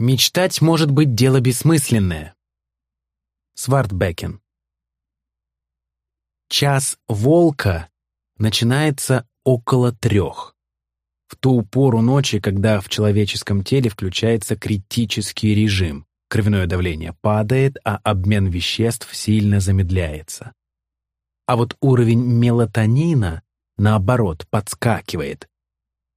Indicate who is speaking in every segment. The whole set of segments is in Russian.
Speaker 1: Мечтать может быть дело бессмысленное. Свартбекен. Час волка начинается около трех. В ту пору ночи, когда в человеческом теле включается критический режим, кровяное давление падает, а обмен веществ сильно замедляется. А вот уровень мелатонина, наоборот, подскакивает.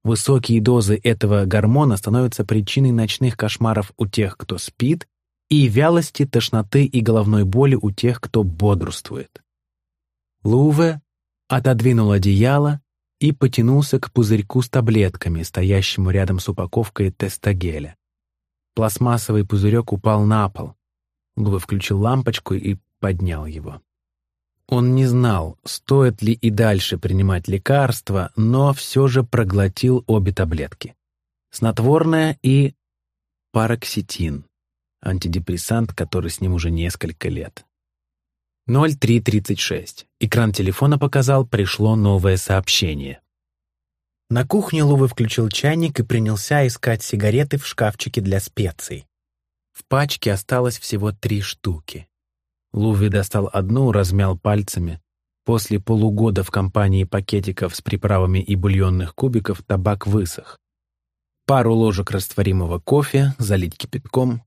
Speaker 1: Высокие дозы этого гормона становятся причиной ночных кошмаров у тех, кто спит, и вялости, тошноты и головной боли у тех, кто бодрствует. Луве отодвинул одеяло и потянулся к пузырьку с таблетками, стоящему рядом с упаковкой тестогеля. Пластмассовый пузырек упал на пол. Луве включил лампочку и поднял его. Он не знал, стоит ли и дальше принимать лекарства, но все же проглотил обе таблетки. Снотворное и пароксетин, антидепрессант, который с ним уже несколько лет. 0336. Экран телефона показал, пришло новое сообщение. На кухне Лувы включил чайник и принялся искать сигареты в шкафчике для специй. В пачке осталось всего три штуки. Луви достал одну, размял пальцами. После полугода в компании пакетиков с приправами и бульонных кубиков табак высох. Пару ложек растворимого кофе, залить кипятком.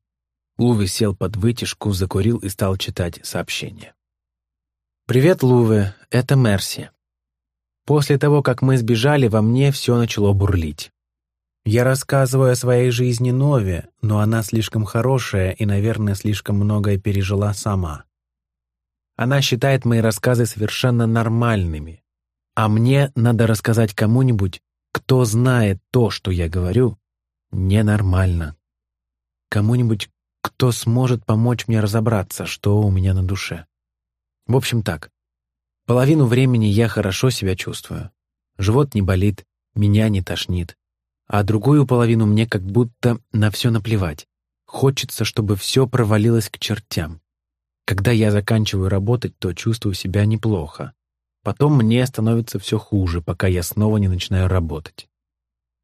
Speaker 1: Луви сел под вытяжку, закурил и стал читать сообщение. «Привет, Луве, это Мерси. После того, как мы сбежали, во мне все начало бурлить. Я рассказываю о своей жизни Нове, но она слишком хорошая и, наверное, слишком многое пережила сама. Она считает мои рассказы совершенно нормальными, а мне надо рассказать кому-нибудь, кто знает то, что я говорю, ненормально. Кому-нибудь, кто сможет помочь мне разобраться, что у меня на душе. В общем так, половину времени я хорошо себя чувствую. Живот не болит, меня не тошнит. А другую половину мне как будто на все наплевать. Хочется, чтобы все провалилось к чертям. Когда я заканчиваю работать, то чувствую себя неплохо. Потом мне становится все хуже, пока я снова не начинаю работать.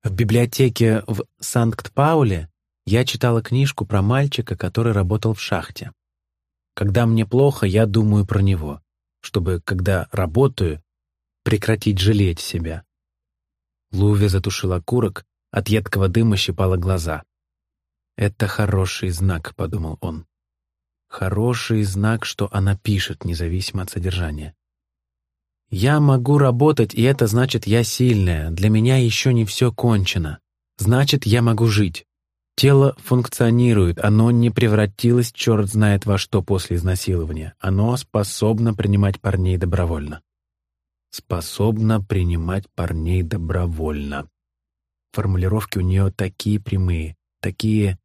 Speaker 1: В библиотеке в Санкт-Пауле я читала книжку про мальчика, который работал в шахте. Когда мне плохо, я думаю про него, чтобы, когда работаю, прекратить жалеть себя. Луви затушила курок, от едкого дыма щипала глаза. «Это хороший знак», — подумал он. «Хороший знак, что она пишет, независимо от содержания». «Я могу работать, и это значит, я сильная. Для меня еще не все кончено. Значит, я могу жить. Тело функционирует, оно не превратилось черт знает во что после изнасилования. Оно способно принимать парней добровольно. Способно принимать парней добровольно. Формулировки у нее такие прямые, такие...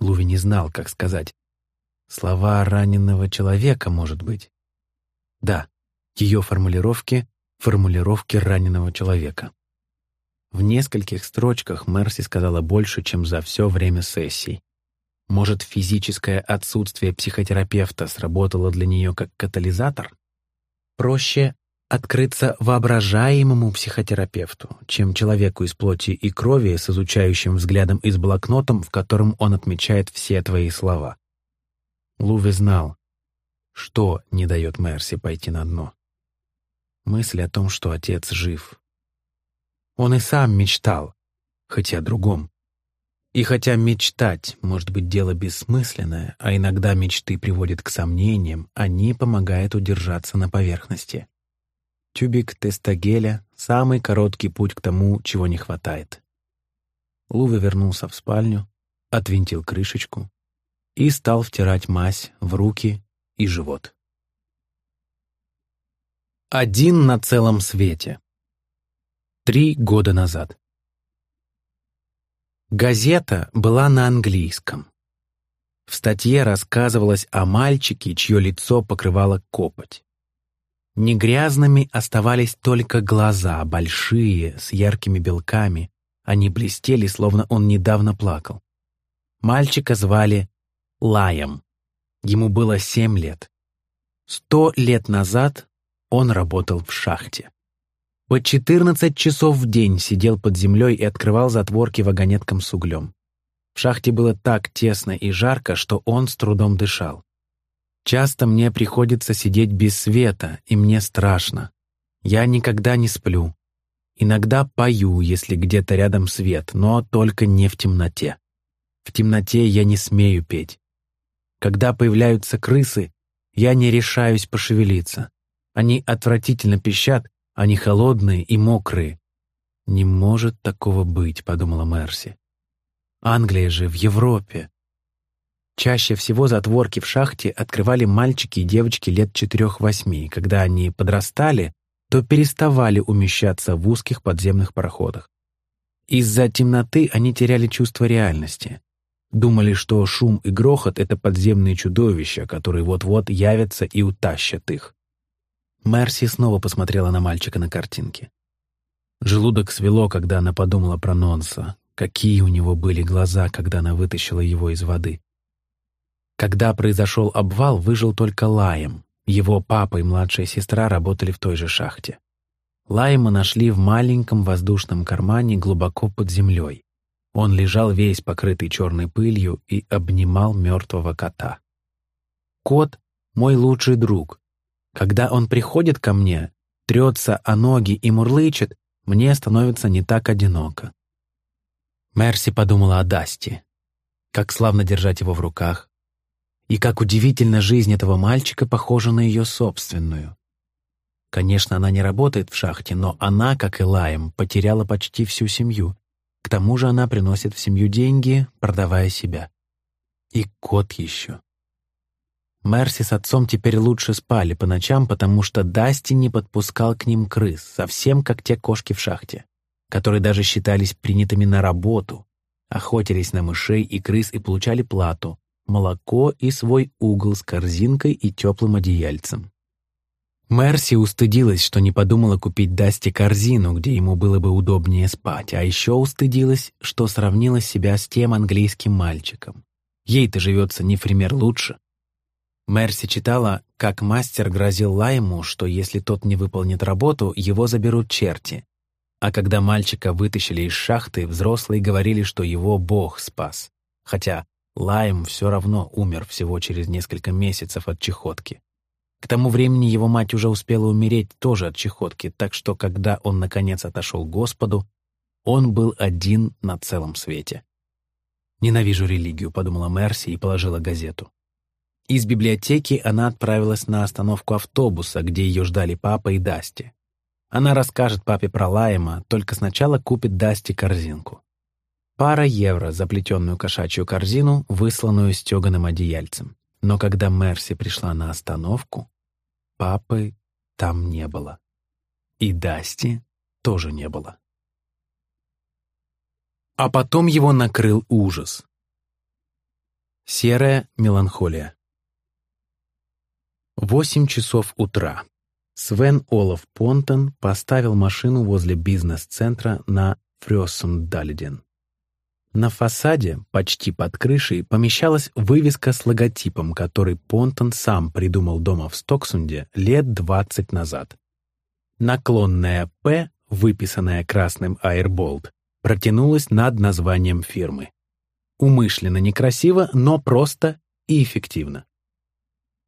Speaker 1: Луви не знал, как сказать. Слова раненого человека, может быть. Да, ее формулировки — формулировки раненого человека. В нескольких строчках Мерси сказала больше, чем за все время сессий. Может, физическое отсутствие психотерапевта сработало для нее как катализатор? Проще открыться воображаемому психотерапевту, чем человеку из плоти и крови с изучающим взглядом и с блокнотом, в котором он отмечает все твои слова. Луви знал, что не дает Мерси пойти на дно. Мысль о том, что отец жив, он и сам мечтал, хотя о другом. И хотя мечтать может быть дело бессмысленное, а иногда мечты приводят к сомнениям, они помогают удержаться на поверхности. Тюбик тестогеля — самый короткий путь к тому, чего не хватает. Луве вернулся в спальню, отвинтил крышечку и стал втирать мазь в руки и живот. Один на целом свете. Три года назад. Газета была на английском. В статье рассказывалось о мальчике, чье лицо покрывало копоть. Не грязными оставались только глаза, большие, с яркими белками. Они блестели, словно он недавно плакал. Мальчика звали Лаем. Ему было семь лет. Сто лет назад он работал в шахте. По 14 часов в день сидел под землей и открывал затворки вагонеткам с углем. В шахте было так тесно и жарко, что он с трудом дышал. Часто мне приходится сидеть без света, и мне страшно. Я никогда не сплю. Иногда пою, если где-то рядом свет, но только не в темноте. В темноте я не смею петь. Когда появляются крысы, я не решаюсь пошевелиться. Они отвратительно пищат, они холодные и мокрые. «Не может такого быть», — подумала Мерси. «Англия же в Европе». Чаще всего затворки в шахте открывали мальчики и девочки лет четырех-восьми. Когда они подрастали, то переставали умещаться в узких подземных проходах. Из-за темноты они теряли чувство реальности. Думали, что шум и грохот — это подземные чудовища, которые вот-вот явятся и утащат их. Мерси снова посмотрела на мальчика на картинке. Желудок свело, когда она подумала про Нонса. Какие у него были глаза, когда она вытащила его из воды. Когда произошел обвал, выжил только Лаем, его папа и младшая сестра работали в той же шахте. Лайма нашли в маленьком воздушном кармане глубоко под землей. Он лежал весь покрытый черной пылью и обнимал мертвого кота. Кот — мой лучший друг. Когда он приходит ко мне, трется о ноги и мурлычет, мне становится не так одиноко. Мерси подумала о Дасти. Как славно держать его в руках, и как удивительно жизнь этого мальчика похожа на ее собственную. Конечно, она не работает в шахте, но она, как и Лаем, потеряла почти всю семью. К тому же она приносит в семью деньги, продавая себя. И кот еще. Мерси с отцом теперь лучше спали по ночам, потому что Дасти не подпускал к ним крыс, совсем как те кошки в шахте, которые даже считались принятыми на работу, охотились на мышей и крыс и получали плату, молоко и свой угол с корзинкой и теплым одеяльцем. Мерси устыдилась, что не подумала купить Дасти корзину, где ему было бы удобнее спать, а еще устыдилась, что сравнила себя с тем английским мальчиком. Ей-то живется не пример лучше. Мерси читала, как мастер грозил Лайму, что если тот не выполнит работу, его заберут черти. А когда мальчика вытащили из шахты, взрослые говорили, что его Бог спас. Хотя Лайм все равно умер всего через несколько месяцев от чехотки. К тому времени его мать уже успела умереть тоже от чехотки, так что, когда он наконец отошел к Господу, он был один на целом свете. «Ненавижу религию», — подумала Мерси и положила газету. Из библиотеки она отправилась на остановку автобуса, где ее ждали папа и Дасти. Она расскажет папе про Лайма, только сначала купит Дасти корзинку. Пара евро за плетеную кошачью корзину, высланную стеганым одеяльцем. Но когда Мерси пришла на остановку, папы там не было. И Дасти тоже не было. А потом его накрыл ужас. Серая меланхолия. Восемь часов утра. Свен Олаф Понтон поставил машину возле бизнес-центра на Фрёссундальден. На фасаде, почти под крышей, помещалась вывеска с логотипом, который Понтон сам придумал дома в Стоксунде лет 20 назад. Наклонная «П», выписанная красным «Аирболт», протянулась над названием фирмы. Умышленно некрасиво, но просто и эффективно.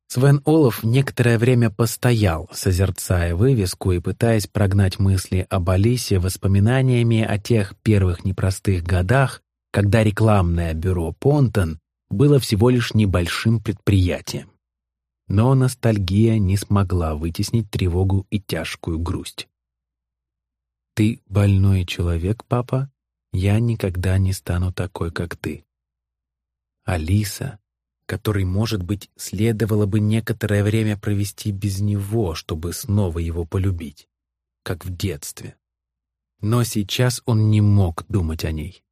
Speaker 1: Свен Олаф некоторое время постоял, созерцая вывеску и пытаясь прогнать мысли об Алисе воспоминаниями о тех первых непростых годах, когда рекламное бюро «Понтон» было всего лишь небольшим предприятием. Но ностальгия не смогла вытеснить тревогу и тяжкую грусть. «Ты больной человек, папа? Я никогда не стану такой, как ты». Алиса, которой, может быть, следовало бы некоторое время провести без него, чтобы снова его полюбить, как в детстве. Но сейчас он не мог думать о ней.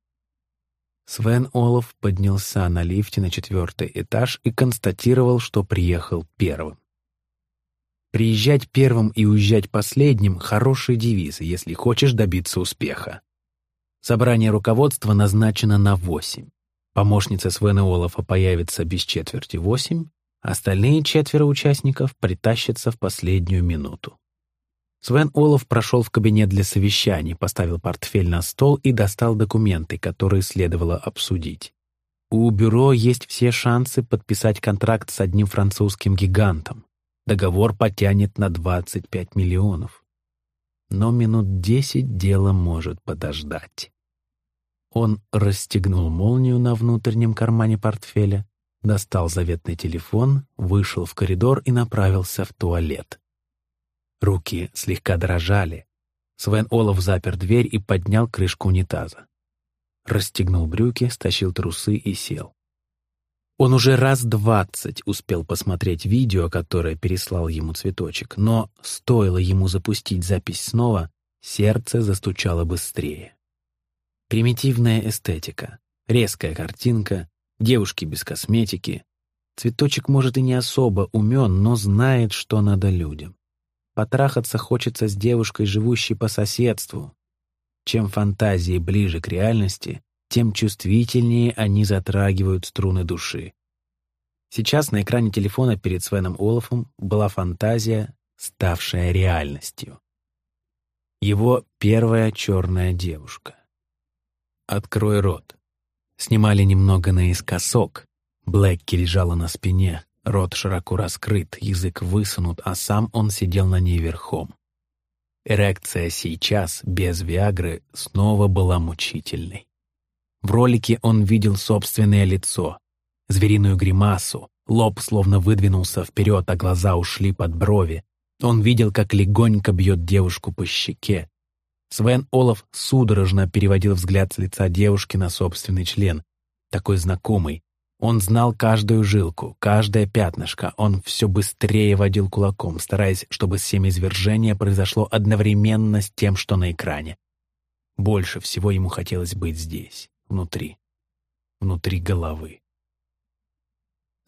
Speaker 1: Свен Олаф поднялся на лифте на четвертый этаж и констатировал, что приехал первым. Приезжать первым и уезжать последним — хороший девиз, если хочешь добиться успеха. Собрание руководства назначено на восемь. Помощница Свена Олафа появится без четверти восемь, остальные четверо участников притащатся в последнюю минуту. Свен Олаф прошел в кабинет для совещаний, поставил портфель на стол и достал документы, которые следовало обсудить. У бюро есть все шансы подписать контракт с одним французским гигантом. Договор потянет на 25 миллионов. Но минут десять дело может подождать. Он расстегнул молнию на внутреннем кармане портфеля, достал заветный телефон, вышел в коридор и направился в туалет. Руки слегка дрожали. Свен Олаф запер дверь и поднял крышку унитаза. Расстегнул брюки, стащил трусы и сел. Он уже раз двадцать успел посмотреть видео, которое переслал ему цветочек, но стоило ему запустить запись снова, сердце застучало быстрее. Примитивная эстетика, резкая картинка, девушки без косметики. Цветочек, может, и не особо умен, но знает, что надо людям. Потрахаться хочется с девушкой, живущей по соседству. Чем фантазии ближе к реальности, тем чувствительнее они затрагивают струны души. Сейчас на экране телефона перед Свеном Олафом была фантазия, ставшая реальностью. Его первая черная девушка. «Открой рот». Снимали немного наискосок. Блэкки лежала на спине, рот широко раскрыт, язык высунут, а сам он сидел на ней верхом. Эрекция сейчас, без Виагры, снова была мучительной. В ролике он видел собственное лицо, звериную гримасу, лоб словно выдвинулся вперед, а глаза ушли под брови. Он видел, как легонько бьет девушку по щеке, Свен Олаф судорожно переводил взгляд с лица девушки на собственный член. Такой знакомый. Он знал каждую жилку, каждое пятнышко. Он все быстрее водил кулаком, стараясь, чтобы семяизвержение произошло одновременно с тем, что на экране. Больше всего ему хотелось быть здесь, внутри. Внутри головы.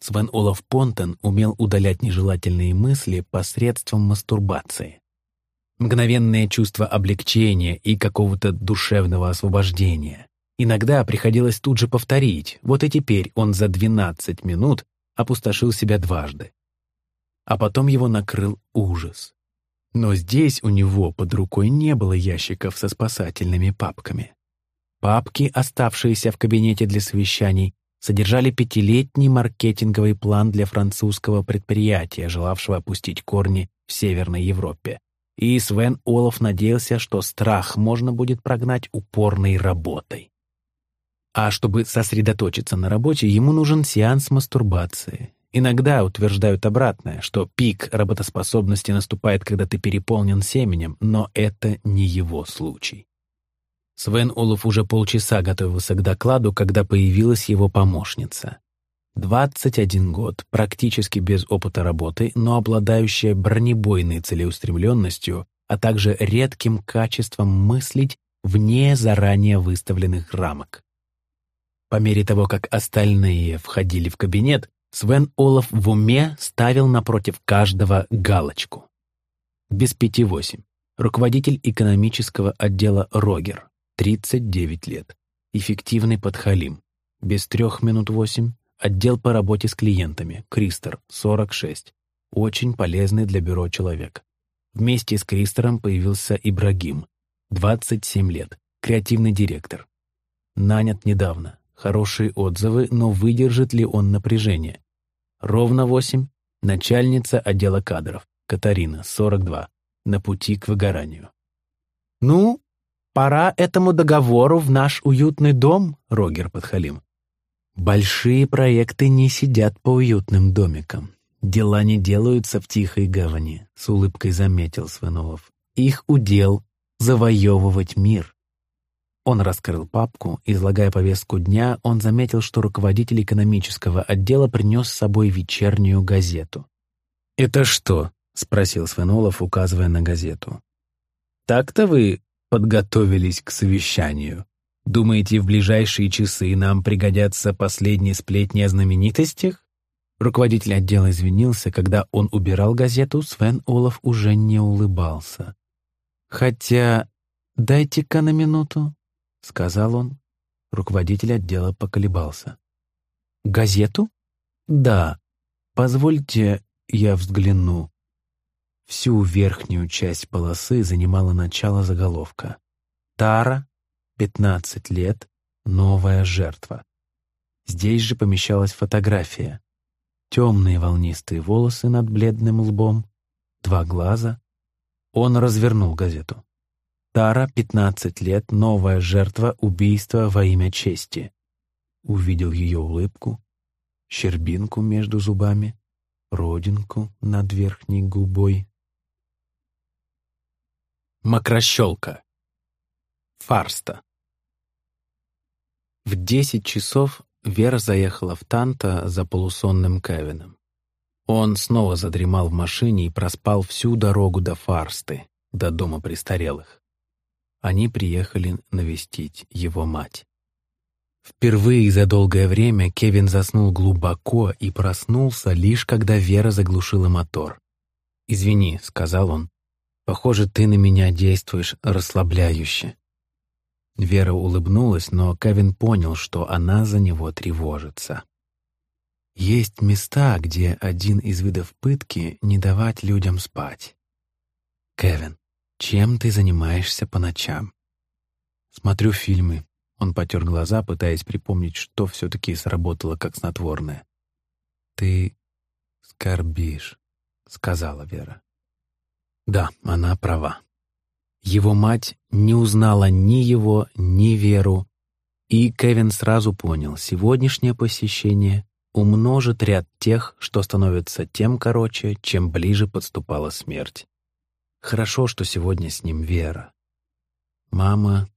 Speaker 1: Свен Олаф Понтен умел удалять нежелательные мысли посредством мастурбации. Мгновенное чувство облегчения и какого-то душевного освобождения. Иногда приходилось тут же повторить, вот и теперь он за 12 минут опустошил себя дважды. А потом его накрыл ужас. Но здесь у него под рукой не было ящиков со спасательными папками. Папки, оставшиеся в кабинете для совещаний, содержали пятилетний маркетинговый план для французского предприятия, желавшего опустить корни в Северной Европе и Свен Олаф надеялся, что страх можно будет прогнать упорной работой. А чтобы сосредоточиться на работе, ему нужен сеанс мастурбации. Иногда утверждают обратное, что пик работоспособности наступает, когда ты переполнен семенем, но это не его случай. Свен Олаф уже полчаса готовился к докладу, когда появилась его помощница. 21 год, практически без опыта работы, но обладающая бронебойной целеустремленностью, а также редким качеством мыслить вне заранее выставленных рамок. По мере того, как остальные входили в кабинет, Свен Олаф в уме ставил напротив каждого галочку. Без пяти восемь. Руководитель экономического отдела Рогер, 39 лет. Эффективный подхалим. Без трех минут восемь Отдел по работе с клиентами, Кристер, 46. Очень полезный для бюро человек. Вместе с Кристером появился Ибрагим, 27 лет, креативный директор. Нанят недавно. Хорошие отзывы, но выдержит ли он напряжение? Ровно 8. Начальница отдела кадров, Катарина, 42. На пути к выгоранию. «Ну, пора этому договору в наш уютный дом», — Рогер подхалим. Большие проекты не сидят по уютным домикам. Дела не делаются в тихой гавани, с улыбкой заметил Свенолов. Их удел — завоевывать мир. Он раскрыл папку, излагая повестку дня, он заметил, что руководитель экономического отдела принес с собой вечернюю газету. «Это что?» — спросил Свенолов, указывая на газету. «Так-то вы подготовились к совещанию?» Думаете, в ближайшие часы нам пригодятся последние сплетни о знаменитостях? Руководитель отдела извинился, когда он убирал газету, Свен Олаф уже не улыбался. «Хотя, дайте-ка на минуту», — сказал он. Руководитель отдела поколебался. «Газету?» «Да. Позвольте, я взгляну». Всю верхнюю часть полосы занимала начало заголовка. «Тара 15 лет, новая жертва. Здесь же помещалась фотография. Темные волнистые волосы над бледным лбом, два глаза. Он развернул газету. Тара, 15 лет, новая жертва убийства во имя чести. Увидел ее улыбку, щербинку между зубами, родинку над верхней губой. Макрощелка. Фарста. В десять часов Вера заехала в Танта за полусонным Кевином. Он снова задремал в машине и проспал всю дорогу до Фарсты, до дома престарелых. Они приехали навестить его мать. Впервые за долгое время Кевин заснул глубоко и проснулся лишь когда Вера заглушила мотор. «Извини», — сказал он, — «похоже, ты на меня действуешь расслабляюще». Вера улыбнулась, но Кевин понял, что она за него тревожится. Есть места, где один из видов пытки — не давать людям спать. Кевин, чем ты занимаешься по ночам? Смотрю фильмы. Он потер глаза, пытаясь припомнить, что все-таки сработало как снотворное. Ты скорбишь, сказала Вера. Да, она права. Его мать не узнала ни его, ни Веру, и Кевин сразу понял, сегодняшнее посещение умножит ряд тех, что становится тем короче, чем ближе подступала смерть. Хорошо, что сегодня с ним Вера. Мама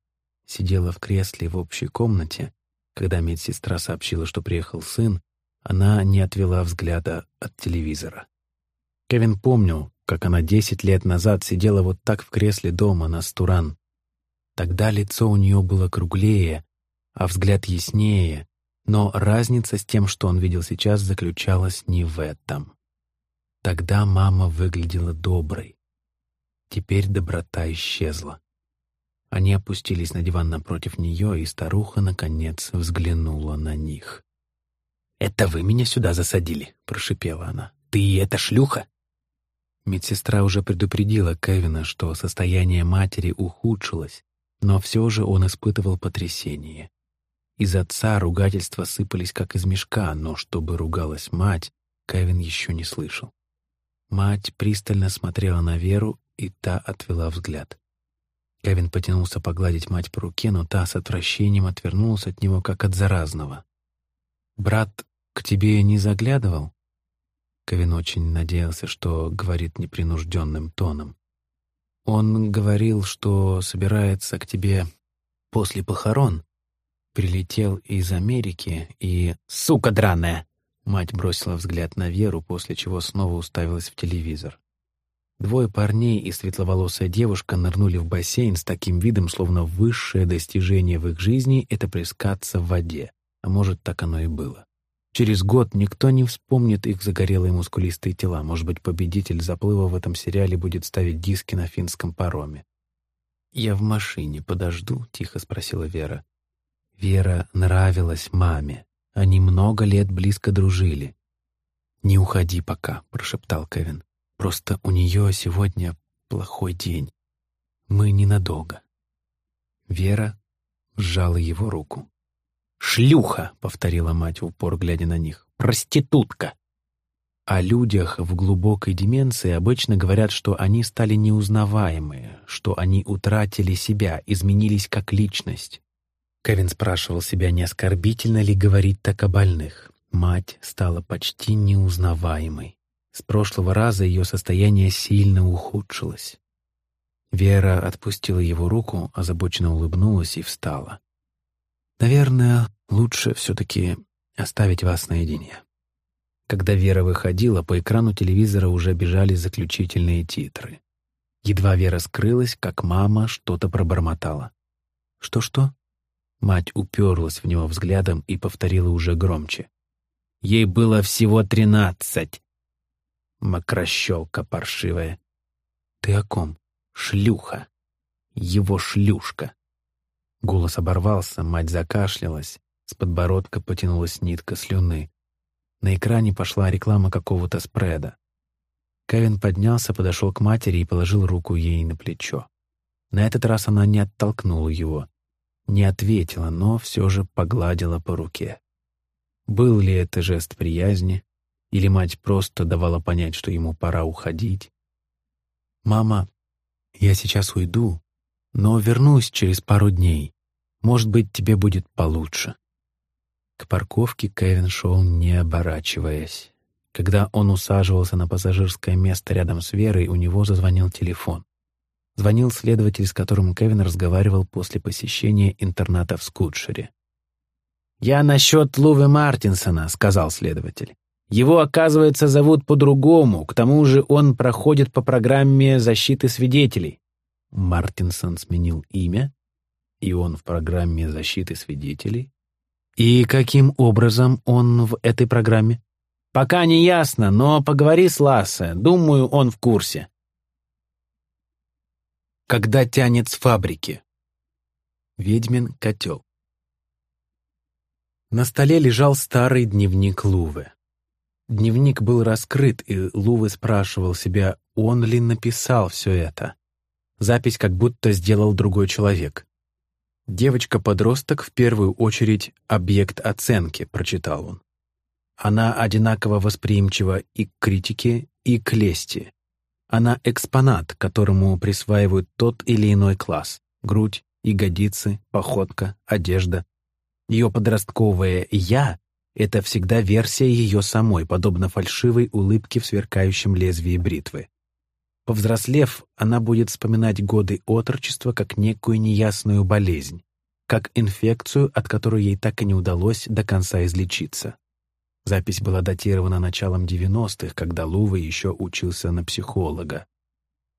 Speaker 1: сидела в кресле в общей комнате. Когда медсестра сообщила, что приехал сын, она не отвела взгляда от телевизора. Кевин помнил, как она десять лет назад сидела вот так в кресле дома на Стуран. Тогда лицо у нее было круглее, а взгляд яснее, но разница с тем, что он видел сейчас, заключалась не в этом. Тогда мама выглядела доброй, Теперь доброта исчезла. Они опустились на диван напротив нее, и старуха, наконец, взглянула на них. «Это вы меня сюда засадили?» — прошипела она. «Ты и эта шлюха?» Медсестра уже предупредила Кевина, что состояние матери ухудшилось, но все же он испытывал потрясение. Из отца ругательства сыпались как из мешка, но чтобы ругалась мать, Кевин еще не слышал. Мать пристально смотрела на Веру, и та отвела взгляд. Кевин потянулся погладить мать по руке, но та с отвращением отвернулась от него, как от заразного. «Брат к тебе не заглядывал?» Кевин очень надеялся, что говорит непринужденным тоном. «Он говорил, что собирается к тебе после похорон. Прилетел из Америки и...» «Сука драная!» Мать бросила взгляд на Веру, после чего снова уставилась в телевизор. Двое парней и светловолосая девушка нырнули в бассейн с таким видом, словно высшее достижение в их жизни — это плескаться в воде. А может, так оно и было. Через год никто не вспомнит их загорелые мускулистые тела. Может быть, победитель заплыва в этом сериале будет ставить диски на финском пароме. «Я в машине подожду?» — тихо спросила Вера. Вера нравилась маме. Они много лет близко дружили. «Не уходи пока», — прошептал Кевин. Просто у нее сегодня плохой день. Мы ненадолго. Вера сжала его руку. «Шлюха!» — повторила мать в упор, глядя на них. «Проститутка!» О людях в глубокой деменции обычно говорят, что они стали неузнаваемые, что они утратили себя, изменились как личность. Кевин спрашивал себя, не оскорбительно ли говорить так о больных. Мать стала почти неузнаваемой. С прошлого раза ее состояние сильно ухудшилось. Вера отпустила его руку, озабоченно улыбнулась и встала. «Наверное, лучше все-таки оставить вас наедине». Когда Вера выходила, по экрану телевизора уже бежали заключительные титры. Едва Вера скрылась, как мама что-то пробормотала. «Что-что?» Мать уперлась в него взглядом и повторила уже громче. «Ей было всего тринадцать, Мокрощелка паршивая. Ты о ком? Шлюха. Его шлюшка. Голос оборвался, мать закашлялась. С подбородка потянулась нитка слюны. На экране пошла реклама какого-то спреда. Кевин поднялся, подошел к матери и положил руку ей на плечо. На этот раз она не оттолкнула его, не ответила, но все же погладила по руке. Был ли это жест приязни, или мать просто давала понять, что ему пора уходить? «Мама, я сейчас уйду, но вернусь через пару дней. Может быть, тебе будет получше». К парковке Кевин шел, не оборачиваясь. Когда он усаживался на пассажирское место рядом с Верой, у него зазвонил телефон. Звонил следователь, с которым Кевин разговаривал после посещения интерната в Скутшере. «Я насчет Лувы Мартинсона», — сказал следователь. «Его, оказывается, зовут по-другому, к тому же он проходит по программе защиты свидетелей». Мартинсон сменил имя, и он в программе защиты свидетелей. И каким образом он в этой программе? Пока не ясно, но поговори с Лассе, думаю, он в курсе когда тянет с фабрики. Ведьмин котел. На столе лежал старый дневник Лувы. Дневник был раскрыт, и Лувы спрашивал себя, он ли написал все это. Запись как будто сделал другой человек. «Девочка-подросток в первую очередь объект оценки», — прочитал он. Она одинаково восприимчива и к критике, и к лести. Она экспонат, которому присваивают тот или иной класс — грудь, ягодицы, походка, одежда. Ее подростковое «я» — это всегда версия ее самой, подобно фальшивой улыбке в сверкающем лезвии бритвы. Повзрослев, она будет вспоминать годы отрочества как некую неясную болезнь, как инфекцию, от которой ей так и не удалось до конца излечиться. Запись была датирована началом 90-х, когда Лува еще учился на психолога.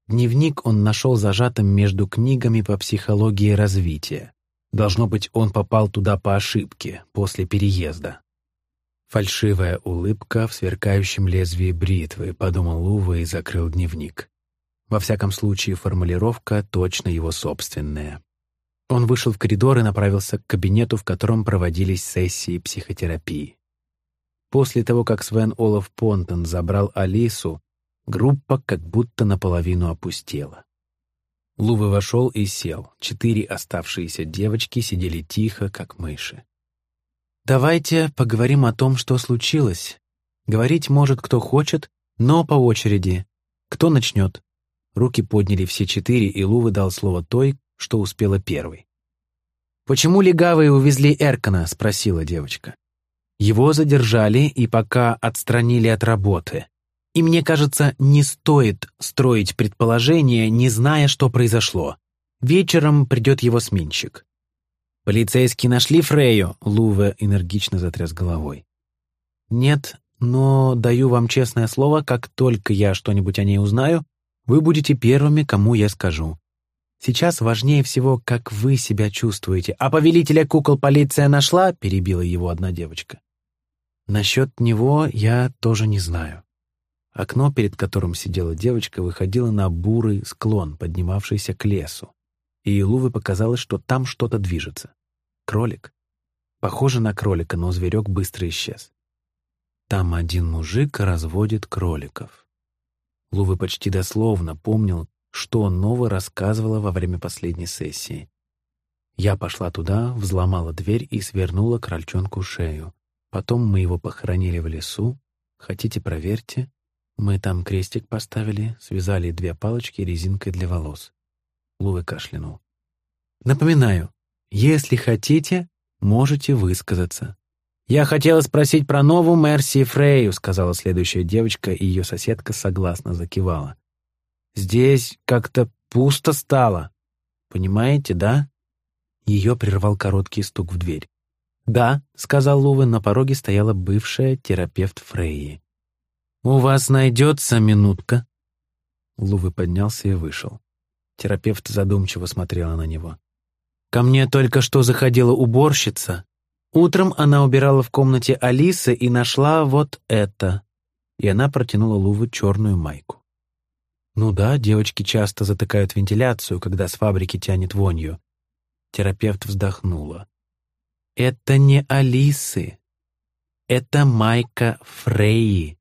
Speaker 1: Дневник он нашел зажатым между книгами по психологии развития. Должно быть, он попал туда по ошибке, после переезда. Фальшивая улыбка в сверкающем лезвии бритвы, подумал Лува и закрыл дневник. Во всяком случае, формулировка точно его собственная. Он вышел в коридор и направился к кабинету, в котором проводились сессии психотерапии. После того, как Свен Олаф Понтон забрал Алису, группа как будто наполовину опустела. Лувы вошел и сел. Четыре оставшиеся девочки сидели тихо, как мыши. «Давайте поговорим о том, что случилось. Говорить может кто хочет, но по очереди. Кто начнет?» Руки подняли все четыре, и Лувы дал слово той, что успела первой. «Почему легавые увезли Эркана?» — спросила девочка. Его задержали и пока отстранили от работы. И мне кажется, не стоит строить предположения, не зная, что произошло. Вечером придет его сменщик. «Полицейские нашли Фрею?» — Луве энергично затряс головой. «Нет, но даю вам честное слово, как только я что-нибудь о ней узнаю, вы будете первыми, кому я скажу. Сейчас важнее всего, как вы себя чувствуете. А повелителя кукол полиция нашла?» — перебила его одна девочка. Насчет него я тоже не знаю. Окно, перед которым сидела девочка, выходило на бурый склон, поднимавшийся к лесу. И Луве показалось, что там что-то движется. Кролик. Похоже на кролика, но зверек быстро исчез. Там один мужик разводит кроликов. Лувы почти дословно помнил, что Нова рассказывала во время последней сессии. Я пошла туда, взломала дверь и свернула крольчонку шею. Потом мы его похоронили в лесу. Хотите, проверьте. Мы там крестик поставили, связали две палочки резинкой для волос. Лувы кашлянул. Напоминаю, если хотите, можете высказаться. «Я хотела спросить про новую Мерси Фрейю», — сказала следующая девочка, и ее соседка согласно закивала. «Здесь как-то пусто стало. Понимаете, да?» Ее прервал короткий стук в дверь. «Да», — сказал Луве, на пороге стояла бывшая терапевт Фрейи. «У вас найдется минутка?» Лувы поднялся и вышел. Терапевт задумчиво смотрела на него. «Ко мне только что заходила уборщица. Утром она убирала в комнате Алисы и нашла вот это». И она протянула Лувы черную майку. «Ну да, девочки часто затыкают вентиляцию, когда с фабрики тянет вонью». Терапевт вздохнула. Это не Алисы. Это майка Фрейи.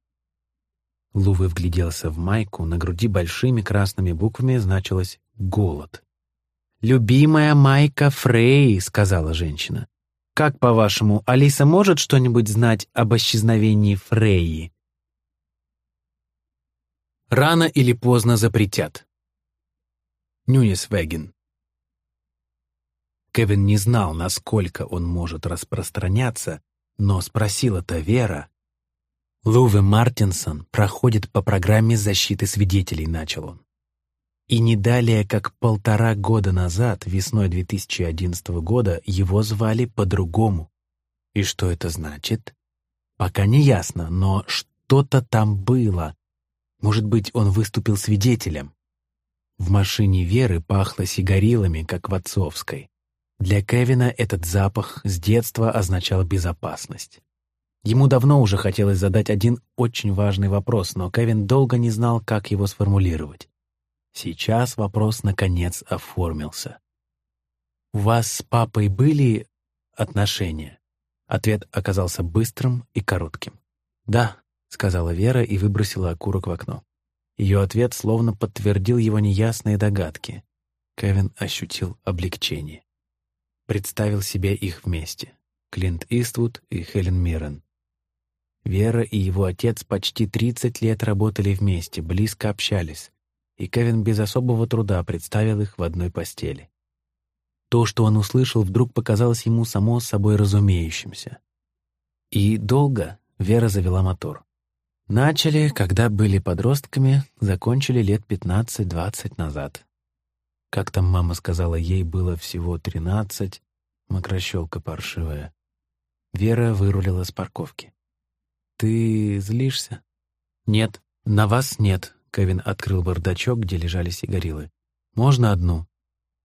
Speaker 1: Лувы вгляделся в майку, на груди большими красными буквами значилось «Голод». «Любимая майка Фрейи», — сказала женщина. Как, по-вашему, Алиса может что-нибудь знать об исчезновении Фрейи? Рано или поздно запретят. Нюнис Веген. Кевин не знал, насколько он может распространяться, но спросила это Вера. Луве Мартинсон проходит по программе защиты свидетелей, начал он. И не далее, как полтора года назад, весной 2011 года, его звали по-другому. И что это значит? Пока не ясно, но что-то там было. Может быть, он выступил свидетелем. В машине Веры пахло сигарилами, как в отцовской. Для Кевина этот запах с детства означал безопасность. Ему давно уже хотелось задать один очень важный вопрос, но Кевин долго не знал, как его сформулировать. Сейчас вопрос наконец оформился. «У вас с папой были отношения?» Ответ оказался быстрым и коротким. «Да», — сказала Вера и выбросила окурок в окно. Ее ответ словно подтвердил его неясные догадки. Кевин ощутил облегчение. Представил себе их вместе. Клинт Иствуд и Хелен Миррен. Вера и его отец почти 30 лет работали вместе, близко общались, и Кевин без особого труда представил их в одной постели. То, что он услышал, вдруг показалось ему само собой разумеющимся. И долго Вера завела мотор. Начали, когда были подростками, закончили лет 15-20 назад. Как там мама сказала, ей было всего 13, мокрощелка паршивая. Вера вырулила с парковки. «Ты злишься?» «Нет, на вас нет», Кевин открыл бардачок, где лежали сигарилы. «Можно одну?»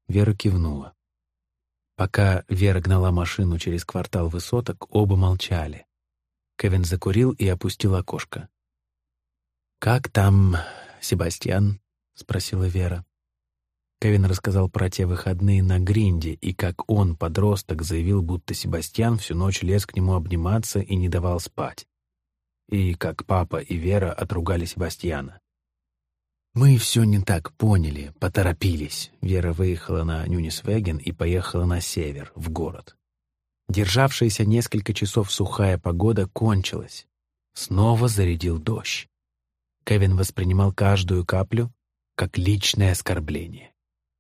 Speaker 1: Вера кивнула. Пока Вера гнала машину через квартал высоток, оба молчали. Кевин закурил и опустил окошко. «Как там Себастьян?» — спросила Вера. Кевин рассказал про те выходные на Гринде и как он, подросток, заявил, будто Себастьян всю ночь лез к нему обниматься и не давал спать. И как папа и Вера отругали Себастьяна. Мы все не так поняли, поторопились. Вера выехала на Нюнисвеген и поехала на север, в город. Державшаяся несколько часов сухая погода кончилась. Снова зарядил дождь. Кевин воспринимал каждую каплю как личное оскорбление.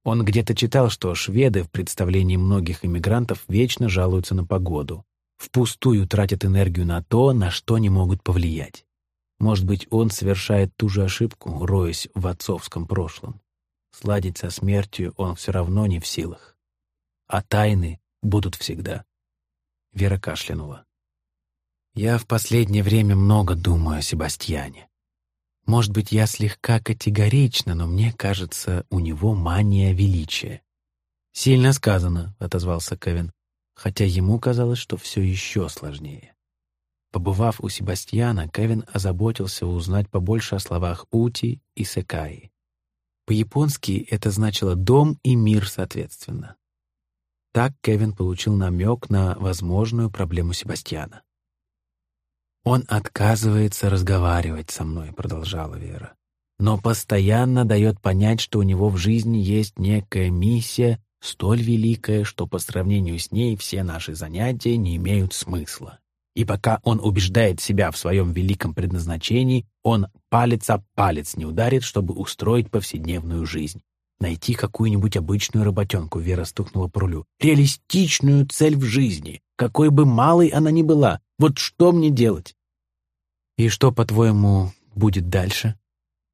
Speaker 1: Он где-то читал, что шведы в представлении многих иммигрантов вечно жалуются на погоду, впустую тратят энергию на то, на что не могут повлиять. Может быть, он совершает ту же ошибку, роясь в отцовском прошлом. Сладить со смертью он все равно не в силах. А тайны будут всегда. Вера кашлянула. Я в последнее время много думаю о Себастьяне. Может быть, я слегка категорична, но мне кажется, у него мания величия. «Сильно сказано», — отозвался Кевин, хотя ему казалось, что все еще сложнее. Побывав у Себастьяна, Кевин озаботился узнать побольше о словах «ути» и «секаи». По-японски это значило «дом» и «мир» соответственно. Так Кевин получил намек на возможную проблему Себастьяна. «Он отказывается разговаривать со мной», — продолжала Вера, «но постоянно дает понять, что у него в жизни есть некая миссия, столь великая, что по сравнению с ней все наши занятия не имеют смысла. И пока он убеждает себя в своем великом предназначении, он палец о палец не ударит, чтобы устроить повседневную жизнь. Найти какую-нибудь обычную работенку, Вера стукнула по рулю. Реалистичную цель в жизни, какой бы малой она ни была. Вот что мне делать? И что, по-твоему, будет дальше?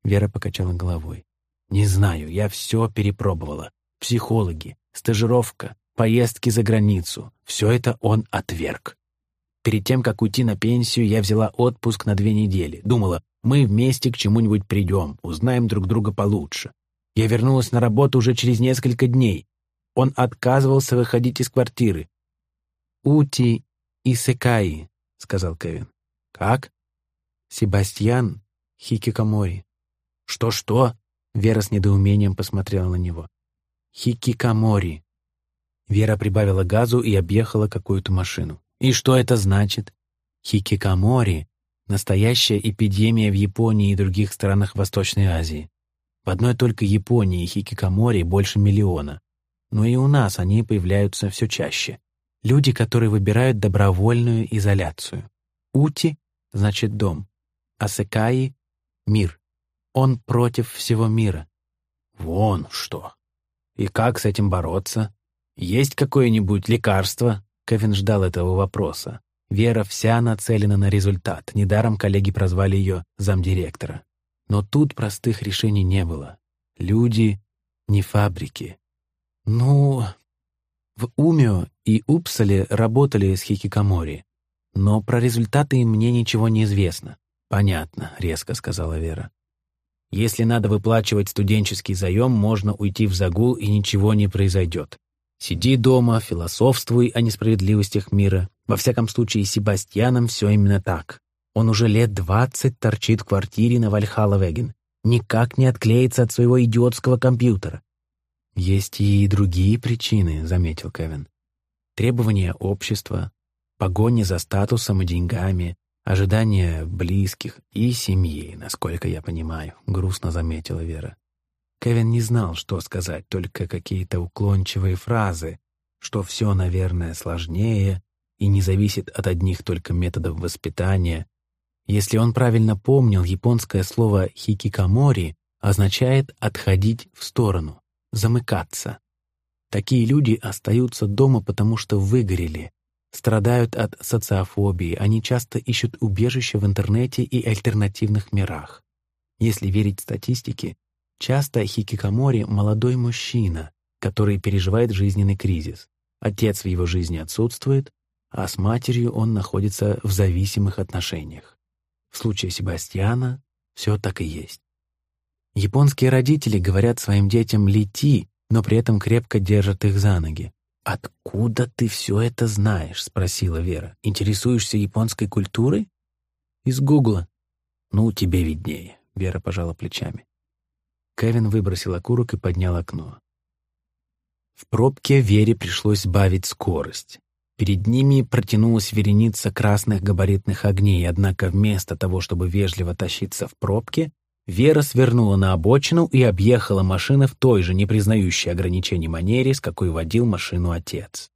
Speaker 1: Вера покачала головой. Не знаю, я все перепробовала. Психологи, стажировка, поездки за границу. Все это он отверг. Перед тем, как уйти на пенсию, я взяла отпуск на две недели. Думала, мы вместе к чему-нибудь придем, узнаем друг друга получше. Я вернулась на работу уже через несколько дней. Он отказывался выходить из квартиры. «Ути и Секаи», — сказал Кевин. «Как?» «Себастьян хикикомори». «Что-что?» — Вера с недоумением посмотрела на него. «Хикикомори». Вера прибавила газу и объехала какую-то машину. И что это значит? Хикикомори — настоящая эпидемия в Японии и других странах Восточной Азии. В одной только Японии хикикамори больше миллиона. Но и у нас они появляются все чаще. Люди, которые выбирают добровольную изоляцию. Ути — значит дом, а Секаи — мир. Он против всего мира.
Speaker 2: Вон что. И как с этим бороться? Есть какое-нибудь лекарство?
Speaker 1: Кевин ждал этого вопроса. Вера вся нацелена на результат. Недаром коллеги прозвали ее замдиректора. Но тут простых решений не было. Люди — не фабрики. Ну, в Умио и Упсале работали с хикикамори, но про результаты мне ничего не известно.
Speaker 2: «Понятно», — резко сказала Вера. «Если надо выплачивать студенческий заем, можно уйти в загул, и ничего не произойдет. Сиди дома, философствуй о несправедливостях мира. Во всяком случае, с Себастьяном все именно так. Он уже лет двадцать торчит в квартире на Вальхалла-Веген. Никак не отклеится от своего идиотского компьютера.
Speaker 1: «Есть и другие причины», — заметил Кевин. «Требования общества, погоня за статусом и деньгами, ожидания близких и семьи, насколько я понимаю», — грустно заметила Вера. Кевин не знал, что сказать, только какие-то уклончивые фразы, что все, наверное, сложнее и не зависит от одних только методов воспитания. Если он правильно помнил, японское слово «хикикомори» означает «отходить в сторону» замыкаться. Такие люди остаются дома, потому что выгорели, страдают от социофобии, они часто ищут убежище в интернете и альтернативных мирах. Если верить статистике, часто хикикомори — молодой мужчина, который переживает жизненный кризис. Отец в его жизни отсутствует, а с матерью он находится в зависимых отношениях. В случае Себастьяна все так и есть. Японские родители говорят своим детям «лети», но при этом крепко держат их за ноги. «Откуда ты все это знаешь?» — спросила Вера. «Интересуешься японской культурой?» «Из Гугла». «Ну, тебе виднее», — Вера пожала плечами. Кевин выбросил окурок и поднял окно. В пробке Вере пришлось сбавить скорость. Перед ними протянулась вереница красных габаритных огней, однако вместо того, чтобы вежливо тащиться в пробке, Вера свернула на обочину и объехала машины в той же непризнающей ограничений манере, с какой водил машину отец.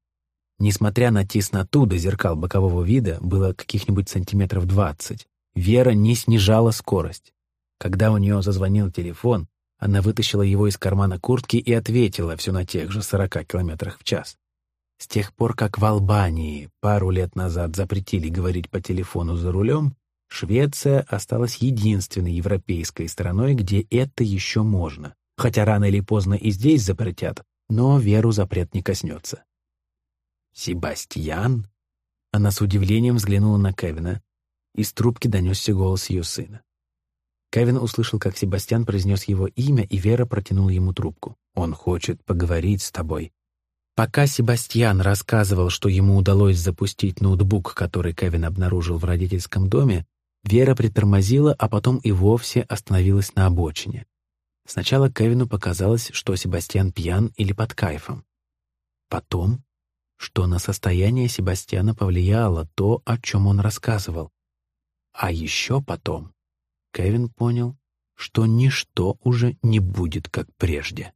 Speaker 1: Несмотря на тесноту до зеркал бокового вида, было каких-нибудь сантиметров двадцать, Вера не снижала скорость. Когда у нее зазвонил телефон, она вытащила его из кармана куртки и ответила все на тех же сорока километрах в час. С тех пор, как в Албании пару лет назад запретили говорить по телефону за рулем, Швеция осталась единственной европейской страной, где это еще можно. Хотя рано или поздно и здесь запретят, но веру запрет не коснется. «Себастьян?» Она с удивлением взглянула на Кевина. Из трубки донесся голос ее сына. Кевин услышал, как Себастьян произнес его имя, и Вера протянула ему трубку. «Он хочет поговорить с тобой». Пока Себастьян рассказывал, что ему удалось запустить ноутбук, который Кевин обнаружил в родительском доме, Вера притормозила, а потом и вовсе остановилась на обочине. Сначала Кевину показалось, что Себастьян пьян или под кайфом. Потом, что на состояние Себастьяна повлияло то, о чем он рассказывал. А еще потом Кевин понял, что ничто уже не будет как прежде.